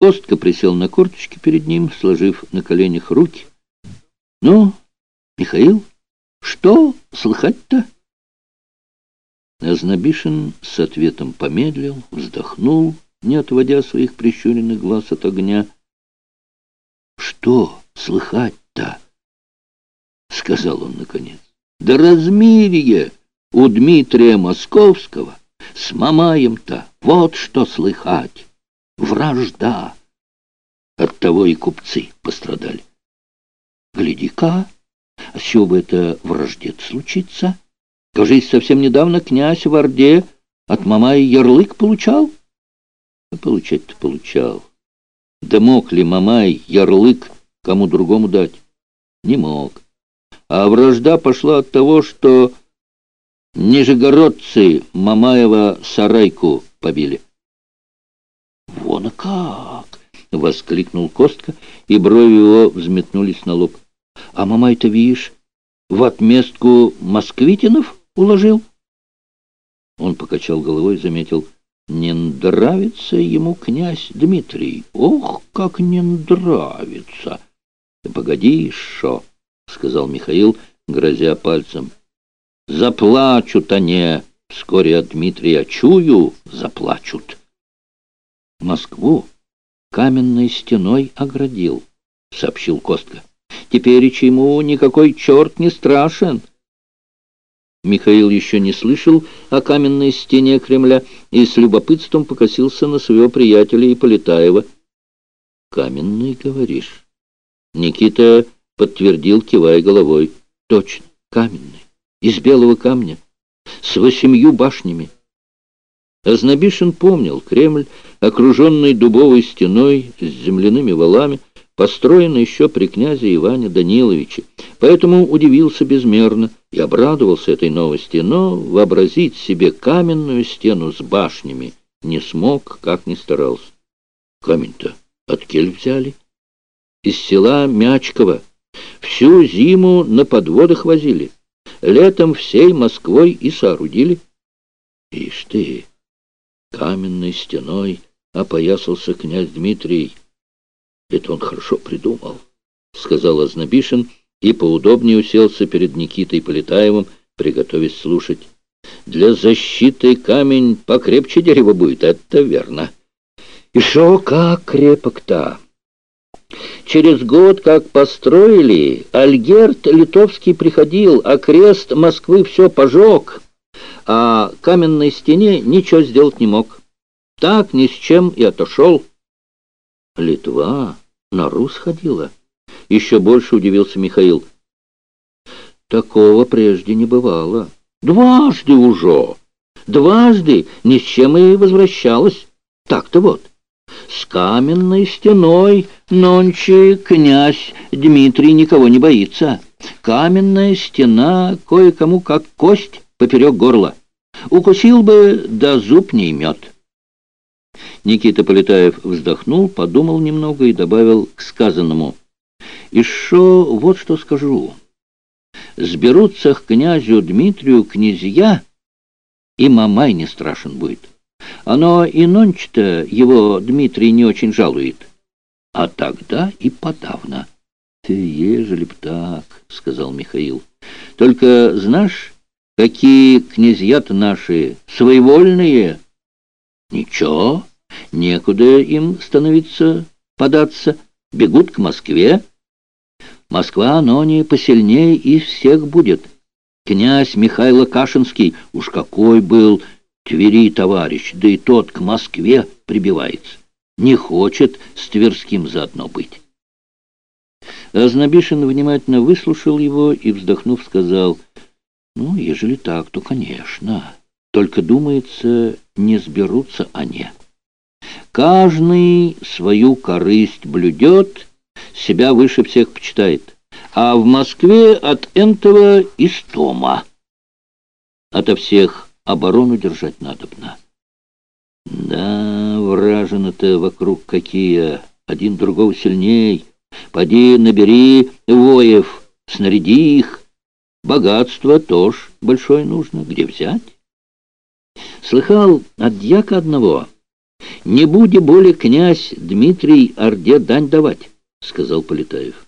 Костка присел на корточки перед ним, сложив на коленях руки. «Ну, Михаил, что слыхать-то?» Ознобишин с ответом помедлил, вздохнул, не отводя своих прищуренных глаз от огня. «Что слыхать-то?» — сказал он наконец. «Да размирие у Дмитрия Московского с Мамаем-то вот что слыхать!» Вражда. Оттого и купцы пострадали. Гляди-ка, а с чего бы это вражде случиться? Кажись, совсем недавно князь в Орде от Мамая ярлык получал? А получать-то получал. Да мог ли Мамай ярлык кому другому дать? Не мог. А вражда пошла от того, что нижегородцы Мамаева сарайку побили. «Вон и как!» — воскликнул Костка, и брови его взметнулись на лоб. «А мамай-то, видишь, в отместку москвитинов уложил?» Он покачал головой и заметил. «Не нравится ему князь Дмитрий. Ох, как не нравится!» «Погоди, шо!» — сказал Михаил, грозя пальцем. «Заплачут они вскоре от Дмитрия. Чую, заплачут». Москву каменной стеной оградил, — сообщил Костка. Теперь ему никакой черт не страшен. Михаил еще не слышал о каменной стене Кремля и с любопытством покосился на своего приятеля Ипполитаева. «Каменный, говоришь?» Никита подтвердил, кивая головой. «Точно, каменный, из белого камня, с восемью башнями». Ознобишин помнил Кремль, окруженный дубовой стеной с земляными валами, построенный еще при князе Иване Даниловиче, поэтому удивился безмерно и обрадовался этой новости, но вообразить себе каменную стену с башнями не смог, как ни старался. Камень-то от кель взяли? Из села Мячково. Всю зиму на подводах возили. Летом всей Москвой и соорудили. Ишь ты! Каменной стеной опоясался князь Дмитрий. Это он хорошо придумал, — сказал Ознобишин и поудобнее уселся перед Никитой Полетаевым, приготовясь слушать. Для защиты камень покрепче дерева будет, это верно. И шо как крепок-то? Через год, как построили, Альгерт Литовский приходил, а крест Москвы все пожег а каменной стене ничего сделать не мог. Так ни с чем и отошел. Литва на Рус ходила. Еще больше удивился Михаил. Такого прежде не бывало. Дважды уже. Дважды ни с чем и возвращалась. Так-то вот. С каменной стеной нонче князь Дмитрий никого не боится. Каменная стена кое-кому как кость поперек горла. Укусил бы, да зуб не имет. Никита Полетаев вздохнул, подумал немного и добавил к сказанному. Шо, вот что скажу. Сберутся к князю Дмитрию князья, и Мамай не страшен будет. Оно и нонче-то его Дмитрий не очень жалует. А тогда и подавно. Ты ежели б так, — сказал Михаил. Только, знаешь, Какие князья-то наши своевольные? Ничего, некуда им становиться, податься, бегут к Москве. Москва, но не посильнее из всех будет. Князь Михайло Кашинский, уж какой был Твери товарищ, да и тот к Москве прибивается. Не хочет с Тверским заодно быть. Ознобишин внимательно выслушал его и, вздохнув, сказал — ну, ежели так, то, конечно. Только, думается, не сберутся они. Каждый свою корысть блюдет, себя выше всех почитает. А в Москве от этого истома. Ото всех оборону держать надобно. Да, вражины-то вокруг какие, один другого сильней. Поди набери воев, снаряди их, Богатство тоже большое нужно. Где взять? Слыхал от дьяка одного, Не буде более князь Дмитрий Орде дань давать, — сказал Полетаев.